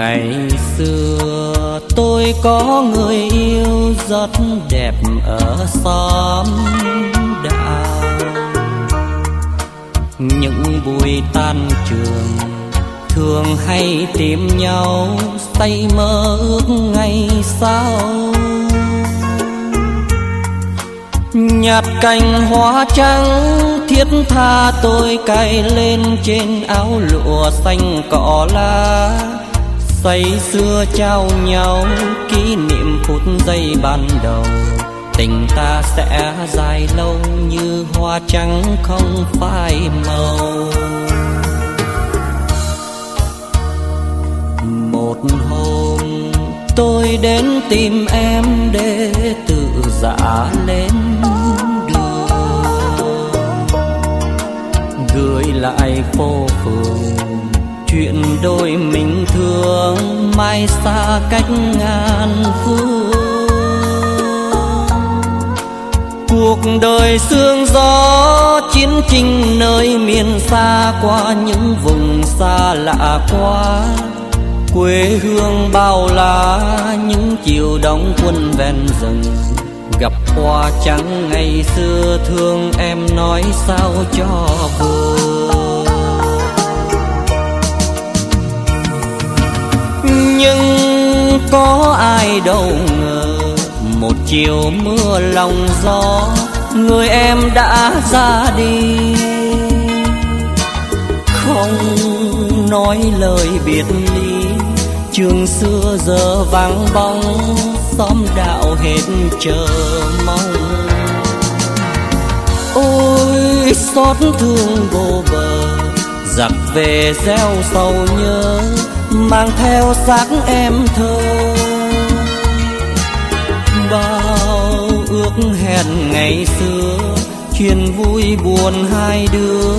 ngày xưa, tôi có người yêu rất đẹp ở xóm đạo những buổi tan trường thường hay tìm nhau say mơ ước ngày sau. Nhạt cành hoa trắng thiết tha tôi cài lên trên áo lụa xanh cỏ lá say xưa trao nhau kỷ niệm phút giây ban đầu. Tình ta sẽ dài lâu như hoa trắng không phai màu. Một hôm tôi đến tìm em để tự giả lên đường. Gửi lại phố phường chuyện đôi mình thương, mai xa cách ngàn phương. Cuộc đời sương gió chiến tranh nơi miền xa qua, những vùng xa lạ quá. Quê hương bao la, những chiều đóng quân ven rừng. Gặp hoa trắng ngày xưa, thương em nói sao cho vừa. Có ai đâu ngờ, một chiều mưa lòng gió, người em đã ra đi. Không nói lời biệt ly, trường xưa giờ vắng bóng, xóm đạo hết chờ mong. Ôi, xót thương vô bờ, giặc về gieo sầu nhớ mang theo xác em thơ. Bao ước hẹn ngày xưa, chuyện vui buồn hai đứa.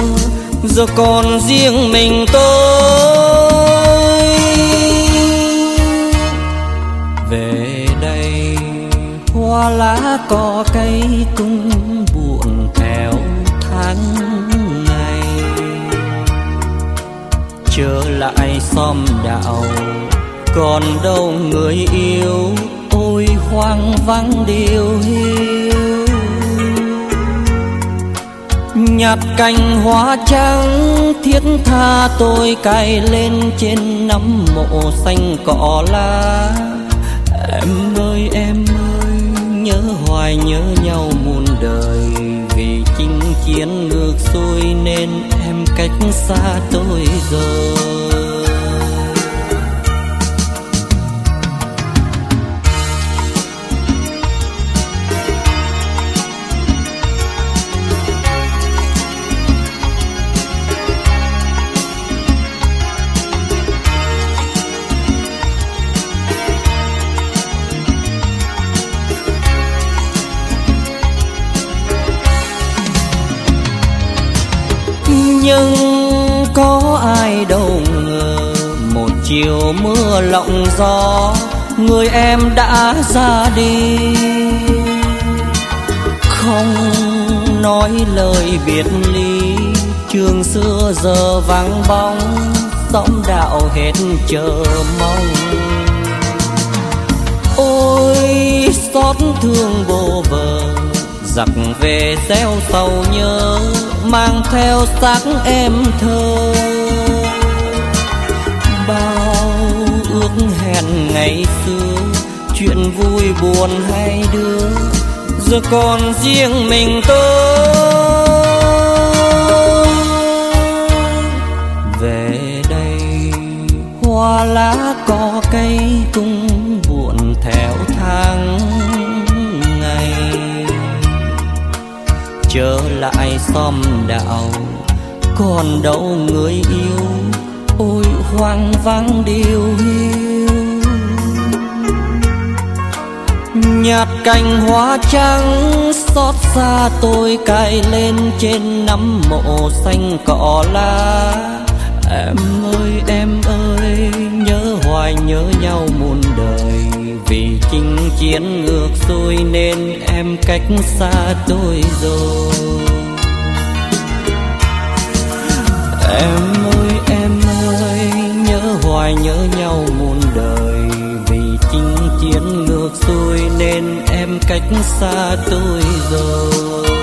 Giờ còn riêng mình tôi. Về đây, hoa lá cỏ cây cũng buồn theo tháng trở lại xóm đạo. Còn đâu người yêu ôi hoang vắng điều hiu. Nhạt cành hoa trắng, thiết tha tôi cài lên trên nắm mộ xanh cỏ lá. Em ơi em ơi, nhớ hoài nhớ nhau muôn đời chiến ngược xuôi nên em cách xa tôi rồi. Nhưng có ai đâu ngờ một chiều mưa lộng gió, người em đã ra đi. Không nói lời biệt ly, trường xưa giờ vắng bóng, sóng đạo hết chờ mong. Ôi xót thương vô giặc về gieo sầu nhớ, mang theo xác em thơ. Bao ước hẹn ngày xưa, chuyện vui buồn hai đứa, giờ còn riêng mình tôi. Trở lại xóm đạo. Còn đâu người yêu, ôi hoang vắng điều hiu. Nhạt cành hoa trắng xót xa tôi cài lên trên nắm mộ xanh cỏ lá. Em ơi, em chinh chiến ngược xuôi nên em cách xa tôi rồi. Em ơi em ơi, nhớ hoài nhớ nhau muôn đời. Vì chinh chiến ngược xuôi nên em cách xa tôi rồi.